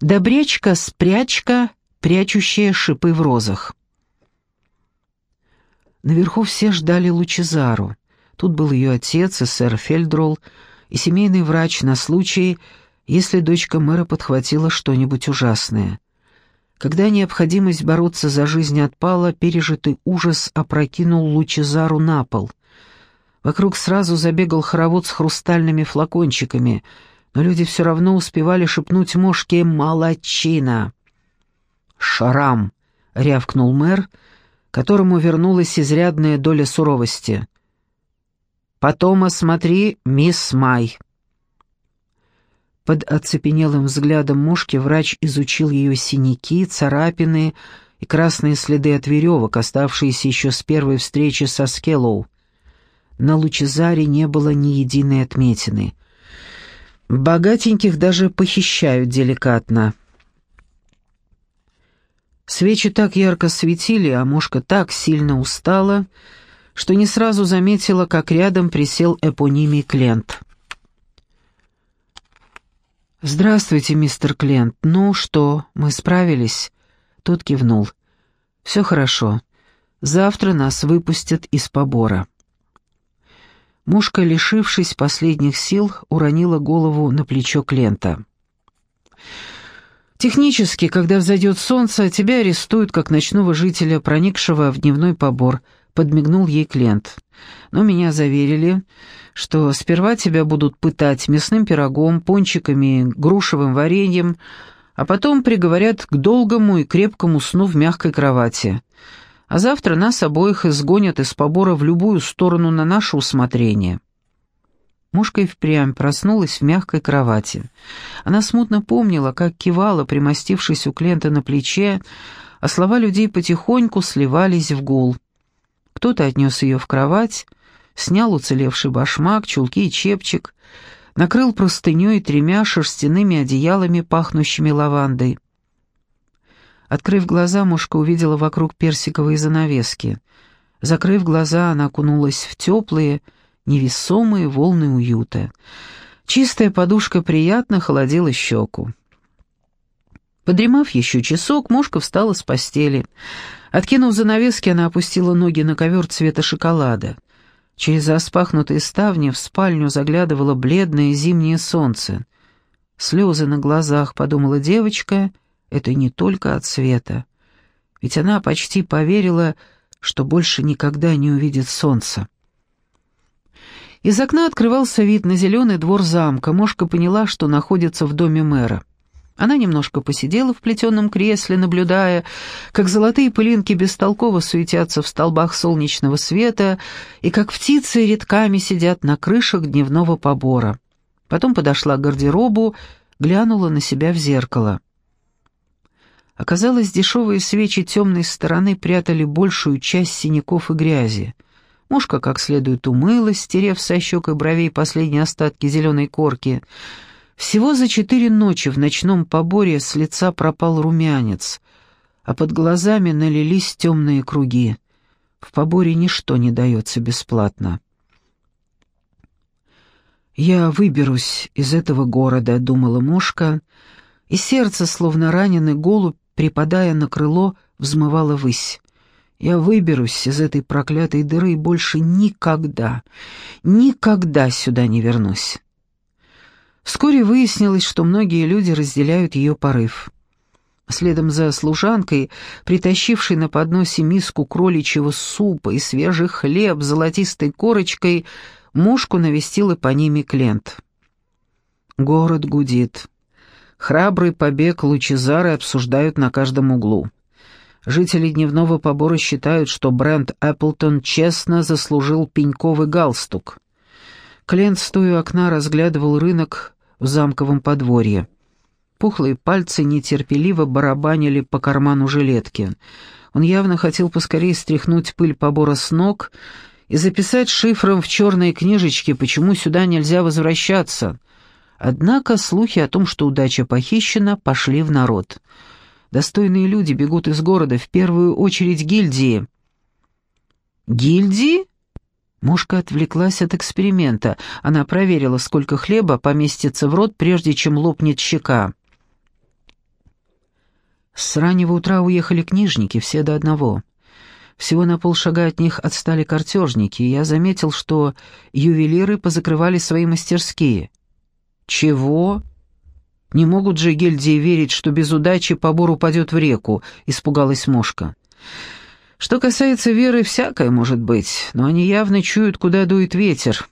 Добрячка-спрячка, прячущая шипы в розах. Наверху все ждали Лучезару. Тут был ее отец и сэр Фельдролл, и семейный врач на случай, если дочка мэра подхватила что-нибудь ужасное. Когда необходимость бороться за жизнь отпала, пережитый ужас опрокинул Лучезару на пол. Вокруг сразу забегал хоровод с хрустальными флакончиками, но люди все равно успевали шепнуть мошке «Молодчина!». «Шарам!» — рявкнул мэр, которому вернулась изрядная доля суровости. «Потом осмотри мисс Май». Под оцепенелым взглядом мушки врач изучил ее синяки, царапины и красные следы от веревок, оставшиеся еще с первой встречи со Скеллоу. На Лучезаре не было ни единой отметины. Богатеньких даже похищают деликатно. Свечи так ярко светили, а мушка так сильно устала, что не сразу заметила, как рядом присел эпонимий Клент. «Здравствуйте, мистер Клент. Ну что, мы справились?» Тот кивнул. «Все хорошо. Завтра нас выпустят из побора». Мушка, лишившись последних сил, уронила голову на плечо Клента. «Технически, когда взойдет солнце, тебя арестуют как ночного жителя, проникшего в дневной побор», — подмигнул ей Клент. «Но меня заверили, что сперва тебя будут пытать мясным пирогом, пончиками, грушевым вареньем, а потом приговорят к долгому и крепкому сну в мягкой кровати. А завтра нас обоих изгонят из побора в любую сторону на наше усмотрение». Мушка и впрямь проснулась в мягкой кровати. Она смутно помнила, как кивала, примостившись у Клента на плече, а слова людей потихоньку сливались в гул. Кто-то отнес ее в кровать, снял уцелевший башмак, чулки и чепчик, накрыл простыней тремя шерстяными одеялами, пахнущими лавандой. Открыв глаза, мушка увидела вокруг персиковые занавески. Закрыв глаза, она окунулась в теплые, невесомые волны уюта. Чистая подушка приятно холодила щеку. Подремав еще часок, мушка встала с постели. Откинув занавески, она опустила ноги на ковер цвета шоколада. Через распахнутые ставни в спальню заглядывало бледное зимнее солнце. Слезы на глазах, подумала девочка, это не только от света. Ведь она почти поверила, что больше никогда не увидит солнца. Из окна открывался вид на зеленый двор замка. Мошка поняла, что находится в доме мэра. Она немножко посидела в плетеном кресле, наблюдая, как золотые пылинки бестолково суетятся в столбах солнечного света и как птицы редками сидят на крышах дневного побора. Потом подошла к гардеробу, глянула на себя в зеркало. Оказалось, дешевые свечи темной стороны прятали большую часть синяков и грязи. Мушка как следует умылась, стерев со щек и бровей последние остатки зеленой корки — всего за четыре ночи в ночном поборе с лица пропал румянец, а под глазами налились темные круги. В поборе ничто не дается бесплатно. «Я выберусь из этого города», — думала мушка, и сердце, словно раненый голубь, припадая на крыло, взмывало ввысь. «Я выберусь из этой проклятой дыры и больше никогда, никогда сюда не вернусь». Вскоре выяснилось, что многие люди разделяют ее порыв. Следом за служанкой, притащившей на подносе миску кроличьего супа и свежий хлеб с золотистой корочкой, мушку навестил эпонимий Клент. Город гудит. Храбрый побег Лучезары обсуждают на каждом углу. Жители дневного побора считают, что бренд Эпплтон честно заслужил пеньковый галстук. Клент, стоя у окна, разглядывал рынок в замковом подворье. Пухлые пальцы нетерпеливо барабанили по карману жилетки. Он явно хотел поскорее стряхнуть пыль побора с ног и записать шифром в черной книжечке, почему сюда нельзя возвращаться. Однако слухи о том, что удача похищена, пошли в народ. Достойные люди бегут из города, в первую очередь гильдии. «Гильдии?» Мушка отвлеклась от эксперимента. Она проверила, сколько хлеба поместится в рот, прежде чем лопнет щека. С раннего утра уехали книжники, все до одного. Всего на полшага от них отстали картежники, и я заметил, что ювелиры позакрывали свои мастерские. «Чего?» «Не могут же гильдии верить, что без удачи побор упадет в реку», — испугалась Мошка. «Что касается веры, всякое может быть, но они явно чуют, куда дует ветер.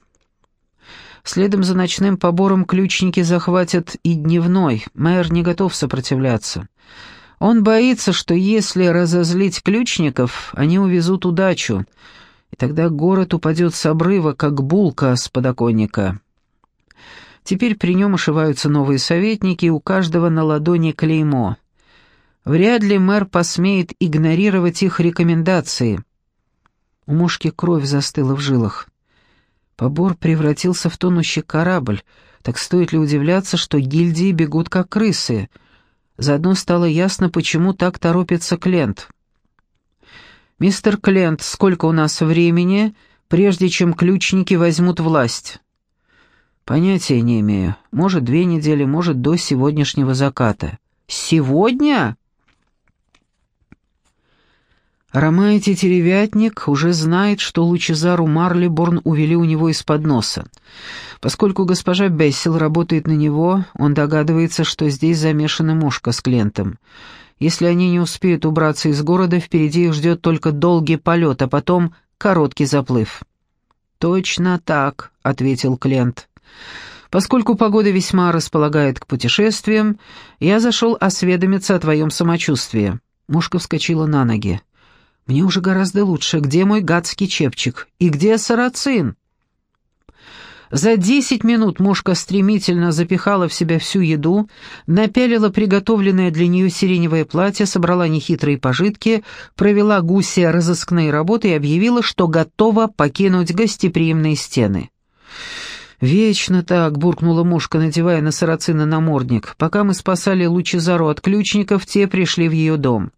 Следом за ночным побором ключники захватят и дневной, мэр не готов сопротивляться». Он боится, что если разозлить ключников, они увезут удачу, и тогда город упадет с обрыва, как булка с подоконника. Теперь при нем ошиваются новые советники, и у каждого на ладони клеймо. Вряд ли мэр посмеет игнорировать их рекомендации. У мушки кровь застыла в жилах. Побор превратился в тонущий корабль, так стоит ли удивляться, что гильдии бегут как крысы — Заодно стало ясно, почему так торопится Клент. «Мистер Клент, сколько у нас времени, прежде чем ключники возьмут власть?» «Понятия не имею. Может, две недели, может, до сегодняшнего заката». «Сегодня?» Ромай Тетеревятник уже знает, что Лучезару Марлиборн увели у него из-под носа. Поскольку госпожа Бессел работает на него, он догадывается, что здесь замешана мушка с клиентом. Если они не успеют убраться из города, впереди их ждет только долгий полет, а потом короткий заплыв. «Точно так», — ответил Клент. «Поскольку погода весьма располагает к путешествиям, я зашел осведомиться о твоем самочувствии». Мушка вскочила на ноги. Мне уже гораздо лучше. Где мой гадский чепчик? И где сарацин?» За десять минут мушка стремительно запихала в себя всю еду, напялила приготовленное для нее сиреневое платье, собрала нехитрые пожитки, провела гуся разыскные работы и объявила, что готова покинуть гостеприимные стены. «Вечно так», — буркнула мушка, надевая на сарацина намордник. «Пока мы спасали Лучезару от ключников, те пришли в ее дом».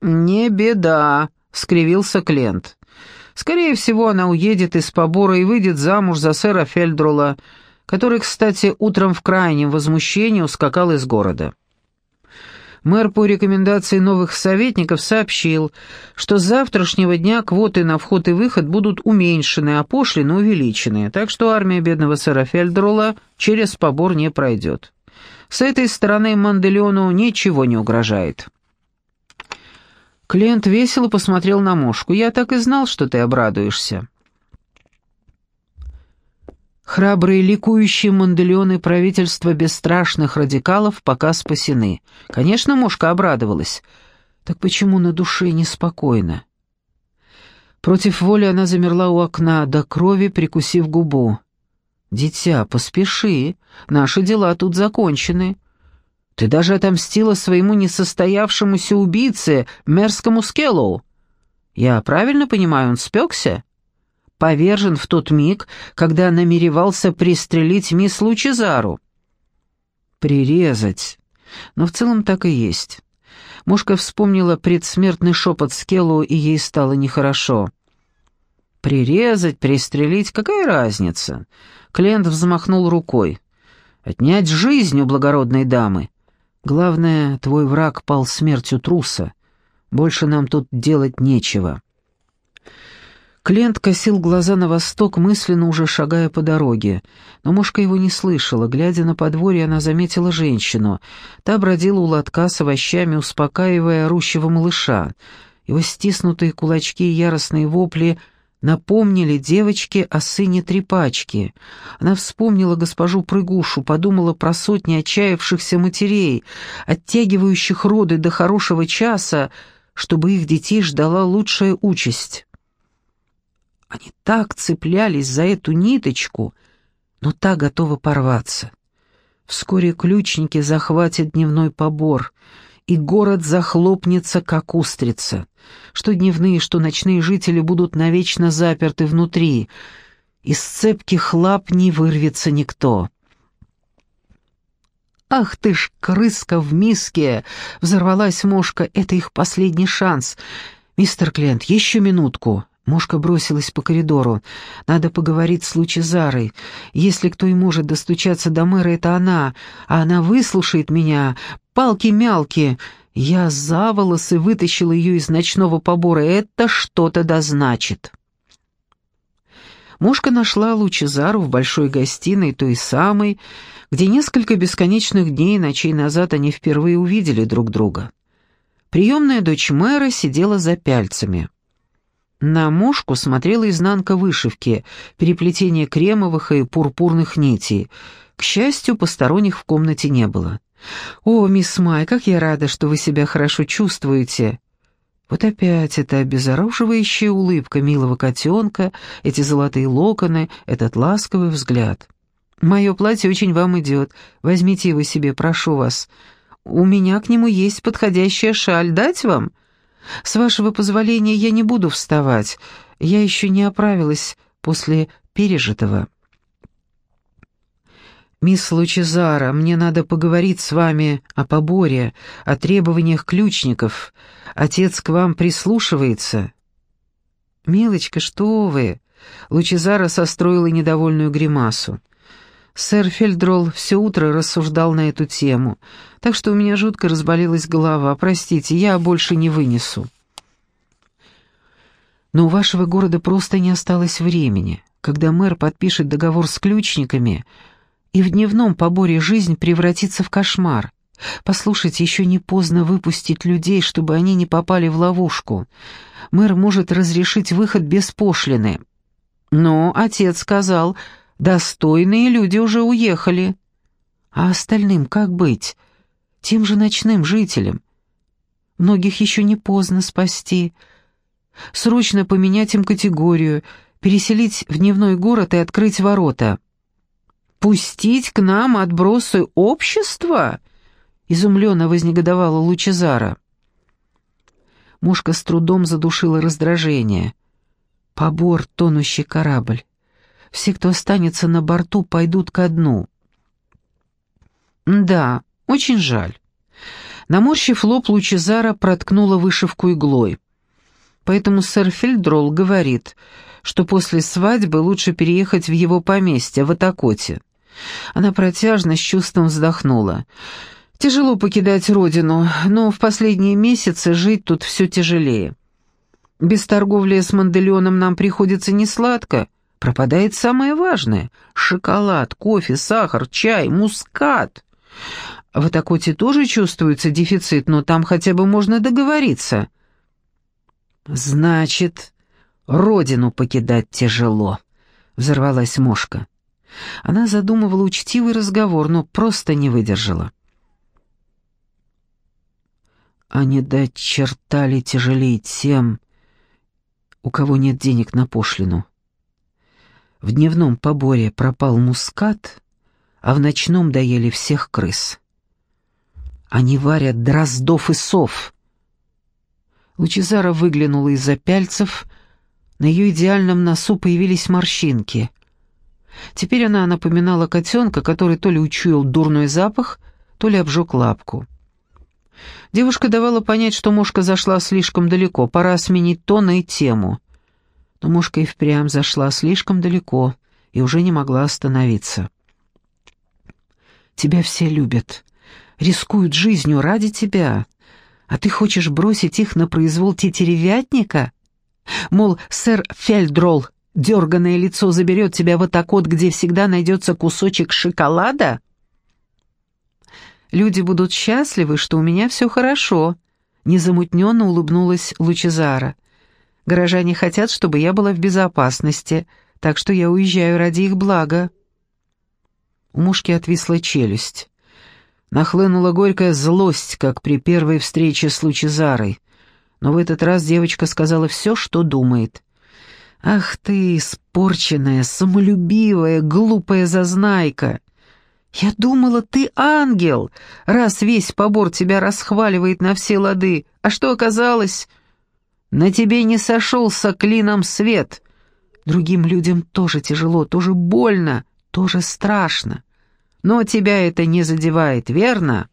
«Не беда», — скривился Клент. «Скорее всего, она уедет из побора и выйдет замуж за сэра Фельдрула, который, кстати, утром в крайнем возмущении ускакал из города». Мэр по рекомендации новых советников сообщил, что с завтрашнего дня квоты на вход и выход будут уменьшены, а пошлины увеличены, так что армия бедного сэра Фельдрула через побор не пройдет. С этой стороны Манделеону ничего не угрожает. Клиент весело посмотрел на мушку. «Я так и знал, что ты обрадуешься». Храбрые ликующие манделеоны правительства бесстрашных радикалов пока спасены. Конечно, мушка обрадовалась. Так почему на душе неспокойно? Против воли она замерла у окна, до крови прикусив губу. «Дитя, поспеши, наши дела тут закончены». Ты даже отомстила своему несостоявшемуся убийце, мерзкому Скеллоу. Я правильно понимаю, он спекся? Повержен в тот миг, когда намеревался пристрелить мисс Лучезару. Прирезать. Но в целом так и есть. Мушка вспомнила предсмертный шепот Скеллоу, и ей стало нехорошо. «Прирезать, пристрелить, какая разница?» Клиент взмахнул рукой. «Отнять жизнь у благородной дамы. Главное, твой враг пал смертью труса. Больше нам тут делать нечего». Клиент косил глаза на восток, мысленно уже шагая по дороге. Но мушка его не слышала. Глядя на подворье, она заметила женщину. Та бродила у лотка с овощами, успокаивая орущего малыша. Его стиснутые кулачки и яростные вопли напомнили девочке о сыне трепачки. Она вспомнила госпожу Прыгушу, подумала про сотни отчаявшихся матерей, оттягивающих роды до хорошего часа, чтобы их детей ждала лучшая участь. Они так цеплялись за эту ниточку, но та готова порваться. Вскоре ключники захватят дневной побор — и город захлопнется, как устрица. Что дневные, что ночные жители будут навечно заперты внутри. Из цепких лап не вырвется никто. «Ах ты ж, крыска в миске!» — взорвалась мушка. «Это их последний шанс. Мистер Клент, еще минутку». Мушка бросилась по коридору. «Надо поговорить с Лучезарой. Если кто и может достучаться до мэра, это она. А она выслушает меня. Палки-мялки. Я за волосы вытащил ее из ночного побора. Это что-то да значит. Мушка нашла Лучезару в большой гостиной, той самой, где несколько бесконечных дней и ночей назад они впервые увидели друг друга. Приемная дочь мэра сидела за пяльцами. На мушку смотрела изнанка вышивки, переплетение кремовых и пурпурных нитей. К счастью, посторонних в комнате не было. «О, мисс Май, как я рада, что вы себя хорошо чувствуете!» Вот опять эта обезоруживающая улыбка милого котенка, эти золотые локоны, этот ласковый взгляд. «Мое платье очень вам идет. Возьмите его себе, прошу вас. У меня к нему есть подходящая шаль. Дать вам? С вашего позволения я не буду вставать. Я еще не оправилась после пережитого». «Мисс Лучезара, мне надо поговорить с вами о поборе, о требованиях ключников. Отец к вам прислушивается». «Милочка, что вы?» Лучезара состроила недовольную гримасу. Сэр Фельдролл все утро рассуждал на эту тему, так что у меня жутко разболелась голова. Простите, я больше не вынесу. Но у вашего города просто не осталось времени. Когда мэр подпишет договор с ключниками, и в дневном поборе жизнь превратится в кошмар. Послушайте, еще не поздно выпустить людей, чтобы они не попали в ловушку. Мэр может разрешить выход без пошлины. Но отец сказал, достойные люди уже уехали. А остальным как быть? Тем же ночным жителям. Многих еще не поздно спасти. Срочно поменять им категорию, переселить в дневной город и открыть ворота. «Пустить к нам отбросы общества?» — изумленно вознегодовала Лучезара. Мушка с трудом задушила раздражение. «Побор, тонущий корабль. Все, кто останется на борту, пойдут ко дну». «Да, очень жаль». Наморщив лоб, Лучезара проткнула вышивку иглой. Поэтому сэр Фельдролл говорит, что после свадьбы лучше переехать в его поместье в Атакоте. Она протяжно, с чувством вздохнула. «Тяжело покидать родину, но в последние месяцы жить тут все тяжелее. Без торговли с Манделеоном нам приходится несладко. Пропадает самое важное — шоколад, кофе, сахар, чай, мускат. В Атакоте тоже чувствуется дефицит, но там хотя бы можно договориться». «Значит, родину покидать тяжело», — взорвалась мошка. Она задумывала учтивый разговор, но просто не выдержала. А не дать черта тяжелее тем, у кого нет денег на пошлину. В дневном поборе пропал мускат, а в ночном доели всех крыс. Они варят дроздов и сов. Лучезара выглянула из-за пяльцев, на ее идеальном носу появились морщинки. Теперь она напоминала котенка, который то ли учуял дурной запах, то ли обжег лапку. Девушка давала понять, что мушка зашла слишком далеко, пора сменить тон и тему. Но мушка и впрямь зашла слишком далеко и уже не могла остановиться. «Тебя все любят, рискуют жизнью ради тебя, а ты хочешь бросить их на произвол тетеревятника? Мол, сэр Фельдролл Дерганное лицо заберет тебя в атакот, где всегда найдется кусочек шоколада? Люди будут счастливы, что у меня все хорошо. Незамутненно улыбнулась Лучезара. Горожане хотят, чтобы я была в безопасности, так что я уезжаю ради их блага. У мушки отвисла челюсть. Нахлынула горькая злость, как при первой встрече с Лучезарой. Но в этот раз девочка сказала все, что думает. «Ах ты, испорченная, самолюбивая, глупая зазнайка! Я думала, ты ангел, раз весь побор тебя расхваливает на все лады. А что оказалось? На тебе не сошелся клином свет. Другим людям тоже тяжело, тоже больно, тоже страшно. Но тебя это не задевает, верно?»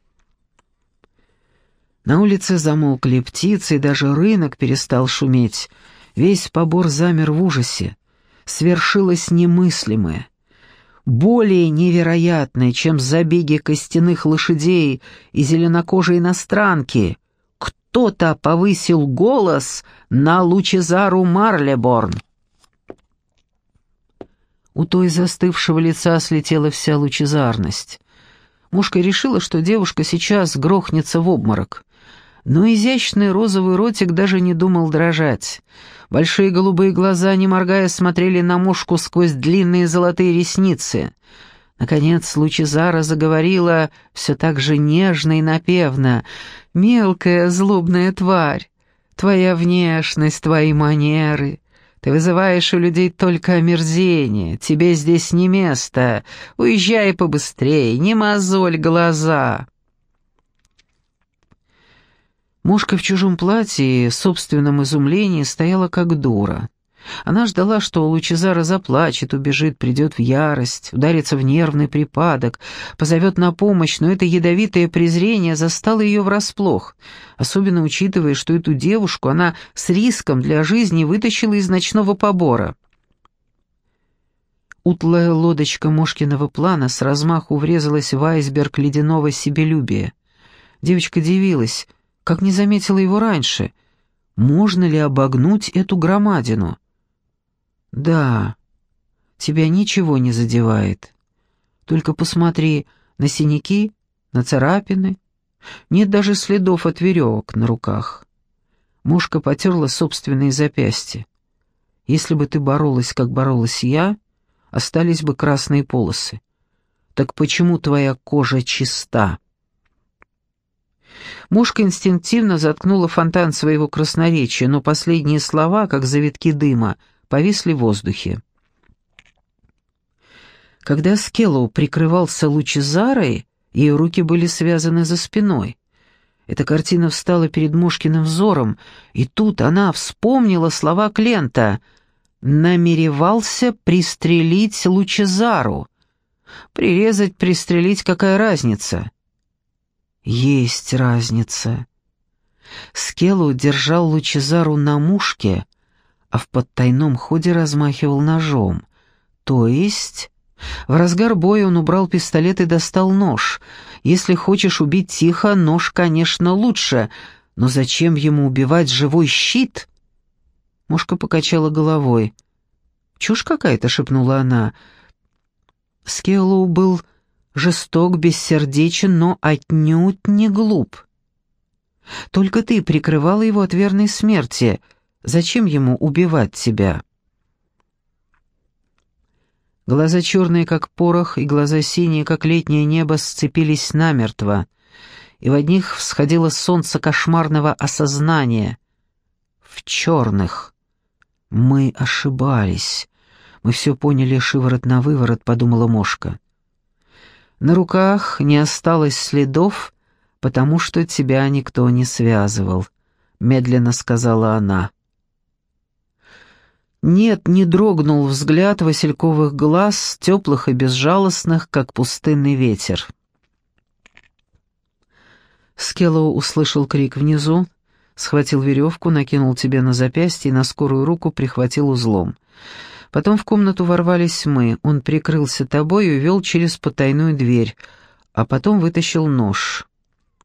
На улице замолкли птицы, и даже рынок перестал шуметь — Весь побор замер в ужасе. Свершилось немыслимое. Более невероятное, чем забеги костяных лошадей и зеленокожей иностранки, кто-то повысил голос на Лучезару Марлеборн. У той застывшего лица слетела вся лучезарность. Мушка решила, что девушка сейчас грохнется в обморок. Но изящный розовый ротик даже не думал дрожать. Большие голубые глаза, не моргая, смотрели на мушку сквозь длинные золотые ресницы. Наконец Лучезара заговорила все так же нежно и напевно. «Мелкая злобная тварь, твоя внешность, твои манеры, ты вызываешь у людей только омерзение, тебе здесь не место. Уезжай побыстрее, не мозоль глаза». Мушка в чужом платье, в собственном изумлении, стояла как дура. Она ждала, что Лучезара заплачет, убежит, придет в ярость, ударится в нервный припадок, позовет на помощь, но это ядовитое презрение застало ее врасплох, особенно учитывая, что эту девушку она с риском для жизни вытащила из ночного побора. Утлая лодочка Мошкиного плана с размаху врезалась в айсберг ледяного себелюбия. Девочка дивилась, как не заметила его раньше. Можно ли обогнуть эту громадину? «Да, тебя ничего не задевает. Только посмотри на синяки, на царапины. Нет даже следов от веревок на руках». Мушка потерла собственные запястья. «Если бы ты боролась, как боролась я, остались бы красные полосы. Так почему твоя кожа чиста?» Мушка инстинктивно заткнула фонтан своего красноречия, но последние слова, как завитки дыма, повисли в воздухе. Когда Скеллоу прикрывался лучезарой, ее руки были связаны за спиной. Эта картина встала перед Мушкиным взором, и тут она вспомнила слова Клента «намеревался пристрелить Лучезару». «Прирезать, пристрелить, какая разница?» «Есть разница». Скеллоу держал Лучезару на мушке, а в подтайном ходе размахивал ножом. То есть... В разгар боя он убрал пистолет и достал нож. Если хочешь убить тихо, нож, конечно, лучше, но зачем ему убивать живой щит? Мушка покачала головой. «Чушь какая-то», — шепнула она. Скеллоу был жесток, бессердечен, но отнюдь не глуп. Только ты прикрывала его от верной смерти — Зачем ему убивать тебя?» Глаза черные, как порох, и глаза синие, как летнее небо, сцепились намертво, и в одних всходило солнце кошмарного осознания. В черных. Мы ошибались. Мы все поняли шиворот на выворот, подумала Мошка. На руках не осталось следов, потому что тебя никто не связывал, медленно сказала она. Нет, не дрогнул взгляд васильковых глаз, теплых и безжалостных, как пустынный ветер. Скеллоу услышал крик внизу, схватил веревку, накинул тебе на запястье и на скорую руку прихватил узлом. Потом в комнату ворвались мы, он прикрылся тобой и увел через потайную дверь, а потом вытащил нож.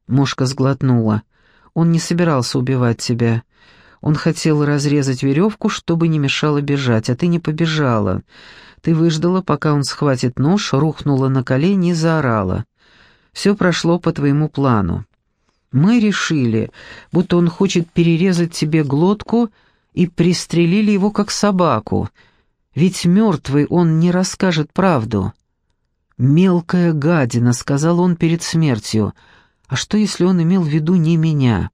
Мошка сглотнула. Он не собирался убивать тебя. Он хотел разрезать веревку, чтобы не мешало бежать, а ты не побежала. Ты выждала, пока он схватит нож, рухнула на колени и заорала. Все прошло по твоему плану. Мы решили, будто он хочет перерезать тебе глотку, и пристрелили его как собаку. Ведь мертвый он не расскажет правду. «Мелкая гадина», — сказал он перед смертью. «А что, если он имел в виду не меня?»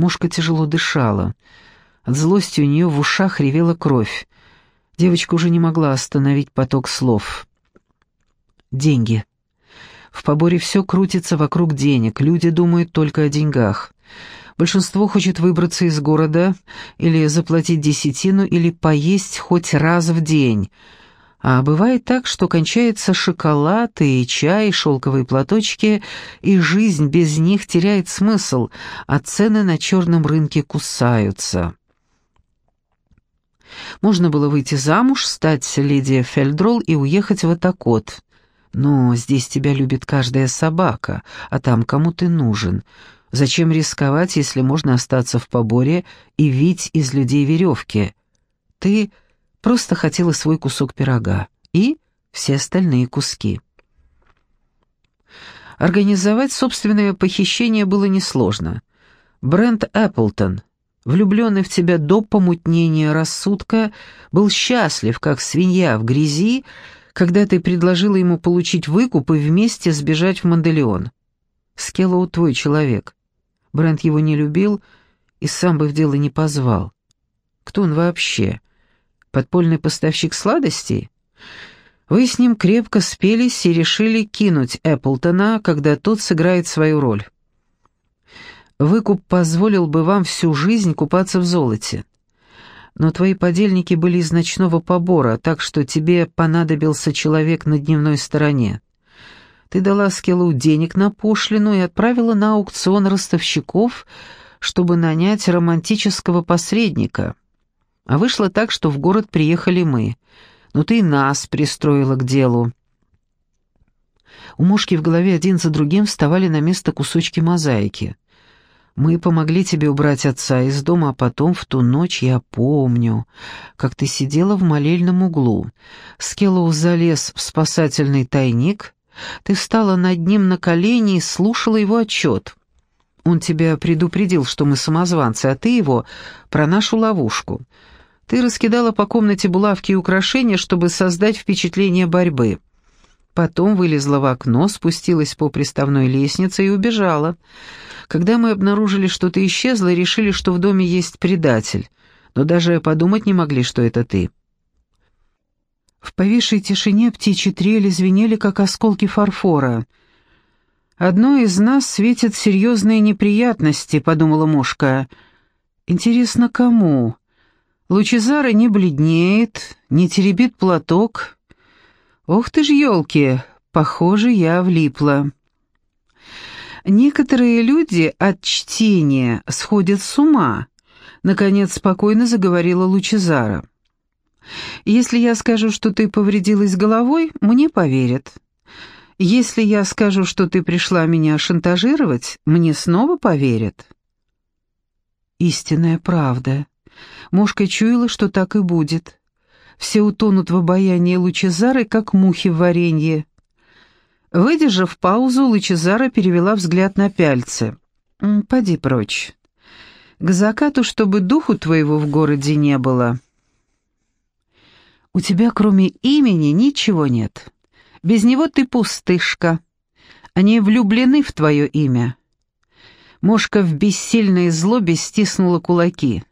Мушка тяжело дышала. От злости у нее в ушах ревела кровь. Девочка уже не могла остановить поток слов. «Деньги. В поборе все крутится вокруг денег, люди думают только о деньгах. Большинство хочет выбраться из города или заплатить десятину, или поесть хоть раз в день». А бывает так, что кончается шоколад и чай, и шелковые платочки, и жизнь без них теряет смысл, а цены на черном рынке кусаются. Можно было выйти замуж, стать леди Фельдрол и уехать в Атакот. Но здесь тебя любит каждая собака, а там кому ты нужен. Зачем рисковать, если можно остаться в поборе и вить из людей веревки? Ты просто хотела свой кусок пирога и все остальные куски. Организовать собственное похищение было несложно. Брент Эпплтон, влюбленный в тебя до помутнения рассудка, был счастлив, как свинья в грязи, когда ты предложила ему получить выкуп и вместе сбежать в Манделеон. Скеллоу твой человек. Брент его не любил и сам бы в дело не позвал. Кто он вообще? Подпольный поставщик сладостей? Вы с ним крепко спелись и решили кинуть Эпплтона, когда тот сыграет свою роль. Выкуп позволил бы вам всю жизнь купаться в золоте. Но твои подельники были из ночного побора, так что тебе понадобился человек на дневной стороне. Ты дала Скиллу денег на пошлину и отправила на аукцион ростовщиков, чтобы нанять романтического посредника. А вышло так, что в город приехали мы. Но ты и нас пристроила к делу. У мушки в голове один за другим вставали на место кусочки мозаики. Мы помогли тебе убрать отца из дома, а потом в ту ночь я помню, как ты сидела в молельном углу. Скеллоу залез в спасательный тайник, ты встала над ним на колени и слушала его отчет. Он тебя предупредил, что мы самозванцы, а ты его про нашу ловушку. Ты раскидала по комнате булавки и украшения, чтобы создать впечатление борьбы. Потом вылезла в окно, спустилась по приставной лестнице и убежала. Когда мы обнаружили, что ты исчезла, решили, что в доме есть предатель, но даже подумать не могли, что это ты. В повисшей тишине птичьи трели звенели, как осколки фарфора. «Одной из нас светят серьезные неприятности», — подумала мушка. «Интересно, кому? Лучезара не бледнеет, не теребит платок. Ох ты ж, елки, похоже, я влипла». «Некоторые люди от чтения сходят с ума», — наконец спокойно заговорила Лучезара. Если я скажу, что ты повредилась головой, мне поверят. Если я скажу, что ты пришла меня шантажировать, мне снова поверят. Истинная правда. Мошка чуяла, что так и будет. Все утонут в обаянии Лучезары, как мухи в варенье. Выдержав паузу, Лучезара перевела взгляд на пяльцы. «Поди прочь. К закату, чтобы духу твоего в городе не было». У тебя кроме имени ничего нет. Без него ты пустышка. Они влюблены в твое имя». Мошка в бессильной злобе стиснула кулаки.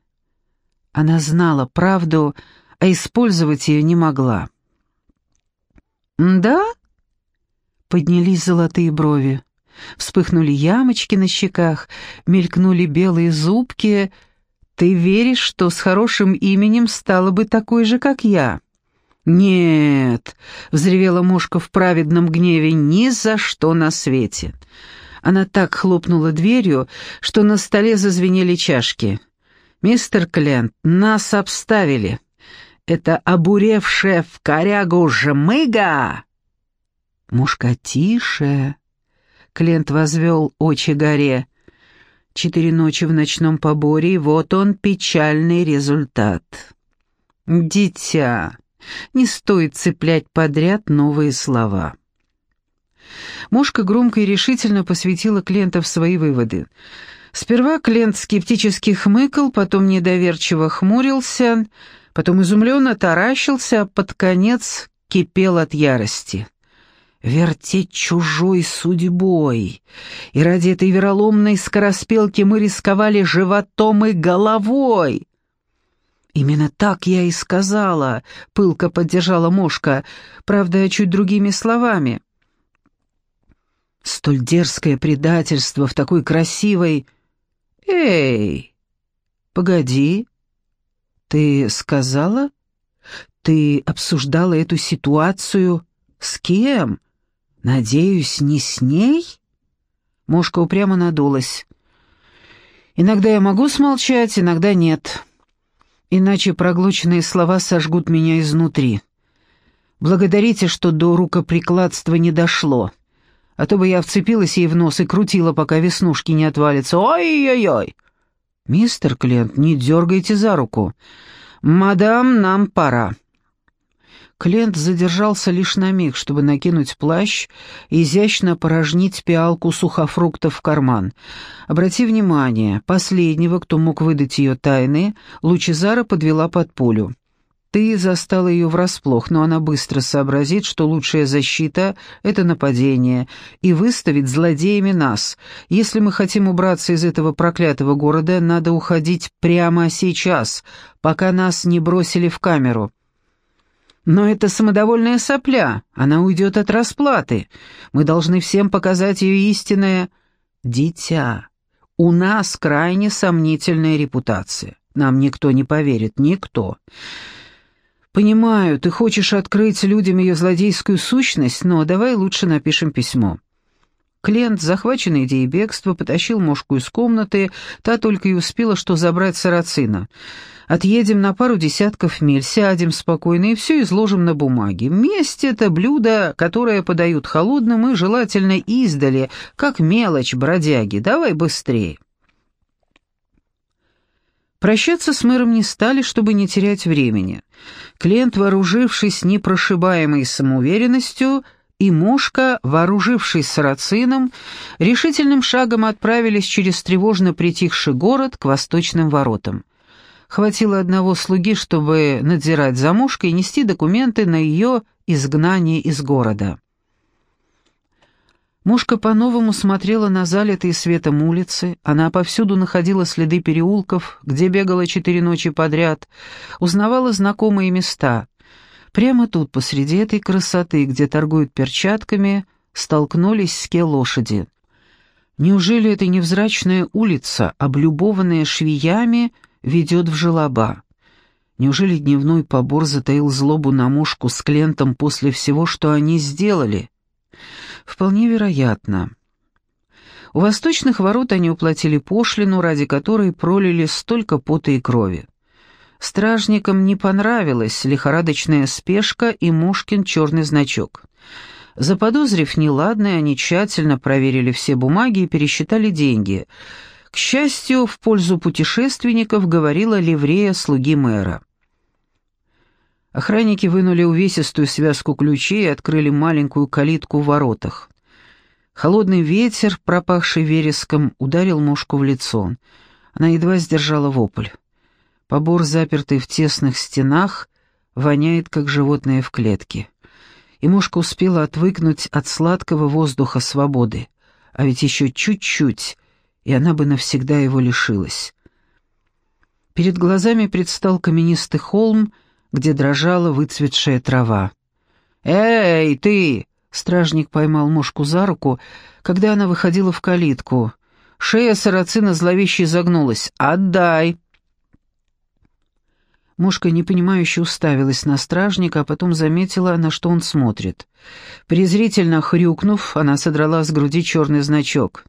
Она знала правду, а использовать ее не могла. «Да?» Поднялись золотые брови. Вспыхнули ямочки на щеках, мелькнули белые зубки. «Ты веришь, что с хорошим именем стала бы такой же, как я?» «Нет!» — взревела мушка в праведном гневе, — «ни за что на свете!» Она так хлопнула дверью, что на столе зазвенели чашки. «Мистер Клент, нас обставили! Это обуревшая в корягу жмыга!» «Мушка, тише!» Клент возвел очи горе. «Четыре ночи в ночном поборе, и вот он, печальный результат!» «Дитя!» Не стоит цеплять подряд новые слова. Мушка громко и решительно посвятила клиента в свои выводы. Сперва клиент скептически хмыкал, потом недоверчиво хмурился, потом изумленно таращился, а под конец кипел от ярости. Вертеть чужой судьбой. И ради этой вероломной скороспелки мы рисковали животом и головой. «Именно так я и сказала», — пылко поддержала мушка, правда, чуть другими словами. «Столь дерзкое предательство в такой красивой...» «Эй, погоди, ты сказала? Ты обсуждала эту ситуацию с кем? Надеюсь, не с ней?» Мушка упрямо надулась. «Иногда я могу смолчать, иногда нет» иначе проглоченные слова сожгут меня изнутри. Благодарите, что до рукоприкладства не дошло. А то бы я вцепилась ей в нос и крутила, пока веснушки не отвалятся. Ой-ой-ой!» «Мистер Клент, не дергайте за руку. Мадам, нам пора». Клент задержался лишь на миг, чтобы накинуть плащ и изящно порожнить пиалку сухофруктов в карман. Обрати внимание, последнего, кто мог выдать ее тайны, Лучезара подвела под пулю. Ты застала ее врасплох, но она быстро сообразит, что лучшая защита — это нападение, и выставит злодеями нас. Если мы хотим убраться из этого проклятого города, надо уходить прямо сейчас, пока нас не бросили в камеру. Но это самодовольная сопля, она уйдет от расплаты. Мы должны всем показать ее истинное дитя. У нас крайне сомнительная репутация. Нам никто не поверит, никто. «Понимаю, ты хочешь открыть людям ее злодейскую сущность, но давай лучше напишем письмо». Клиент, захваченный идеей бегства, потащил мошку из комнаты, та только и успела что забрать сарацина. «Отъедем на пару десятков миль, сядем спокойно и все изложим на бумаге. Месть — это блюдо, которое подают холодным и желательно издали, как мелочь бродяги. Давай быстрее». Прощаться с мэром не стали, чтобы не терять времени. Клиент, вооружившись непрошибаемой самоуверенностью, и Мошка, вооружившись сарацином, решительным шагом отправились через тревожно притихший город к восточным воротам. Хватило одного слуги, чтобы надзирать за Мошкой и нести документы на ее изгнание из города. Мушка по-новому смотрела на залитые светом улицы, она повсюду находила следы переулков, где бегала четыре ночи подряд, узнавала знакомые места. Прямо тут, посреди этой красоты, где торгуют перчатками, столкнулись ски лошади. Неужели эта невзрачная улица, облюбованная швеями, ведет в желоба? Неужели дневной побор затаил злобу на мушку с Клентом после всего, что они сделали?» Вполне вероятно. У восточных ворот они уплатили пошлину, ради которой пролили столько пота и крови. Стражникам не понравилась лихорадочная спешка и Мушкин черный значок. Заподозрив неладное, они тщательно проверили все бумаги и пересчитали деньги. К счастью, в пользу путешественников говорила ливрея слуги мэра. Охранники вынули увесистую связку ключей и открыли маленькую калитку в воротах. Холодный ветер, пропахший вереском, ударил мушку в лицо. Она едва сдержала вопль. Побор, запертый в тесных стенах, воняет, как животное в клетке. И мушка успела отвыкнуть от сладкого воздуха свободы. А ведь еще чуть-чуть, и она бы навсегда его лишилась. Перед глазами предстал каменистый холм — где дрожала выцветшая трава. «Эй, ты!» — стражник поймал мушку за руку, когда она выходила в калитку. Шея сарацина зловеще загнулась. «Отдай!» Мушка непонимающе уставилась на стражника, а потом заметила, на что он смотрит. Презрительно хрюкнув, она содрала с груди черный значок.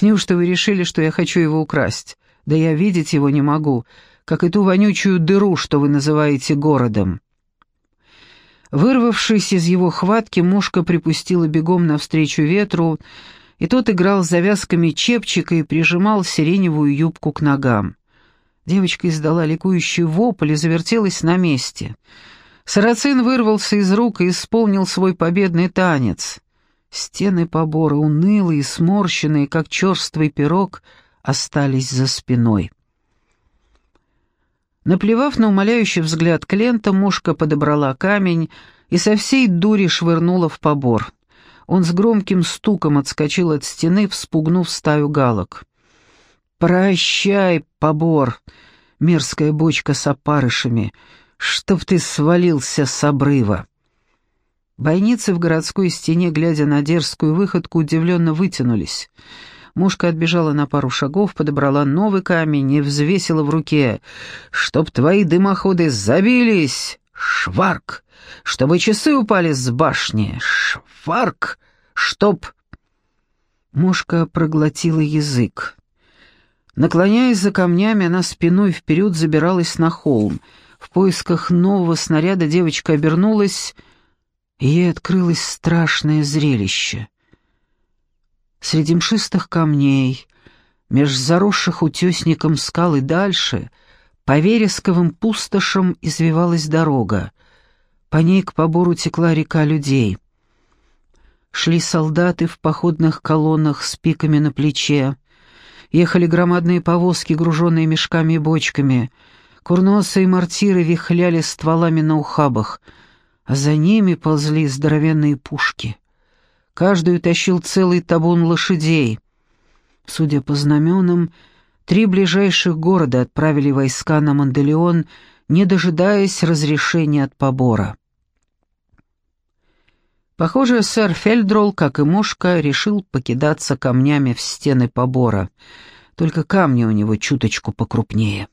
«Неужто вы решили, что я хочу его украсть? Да я видеть его не могу как и ту вонючую дыру, что вы называете городом». Вырвавшись из его хватки, мушка припустила бегом навстречу ветру, и тот играл с завязками чепчика и прижимал сиреневую юбку к ногам. Девочка издала ликующий вопль и завертелась на месте. Сарацин вырвался из рук и исполнил свой победный танец. Стены побора, унылые сморщенные, как черствый пирог, остались за спиной. Наплевав на умоляющий взгляд Клента, мушка подобрала камень и со всей дури швырнула в побор. Он с громким стуком отскочил от стены, вспугнув стаю галок. «Прощай, побор, мерзкая бочка с опарышами, чтоб ты свалился с обрыва!» Бойницы в городской стене, глядя на дерзкую выходку, удивленно вытянулись — Мушка отбежала на пару шагов, подобрала новый камень и взвесила в руке. «Чтоб твои дымоходы забились! Шварк! Чтобы часы упали с башни! Шварк! Чтоб...» Мушка проглотила язык. Наклоняясь за камнями, она спиной вперед забиралась на холм. В поисках нового снаряда девочка обернулась и ей открылось страшное зрелище. Среди мшистых камней, меж заросших утесником скал и дальше, по вересковым пустошам извивалась дорога. По ней к побору текла река людей. Шли солдаты в походных колоннах с пиками на плече. Ехали громадные повозки, груженные мешками и бочками. Курносы и мортиры вихляли стволами на ухабах, а за ними ползли здоровенные пушки. Каждую тащил целый табун лошадей. Судя по знаменам, три ближайших города отправили войска на Манделеон, не дожидаясь разрешения от побора. Похоже, сэр Фельдрол, как и мушка, решил покидаться камнями в стены побора, только камни у него чуточку покрупнее.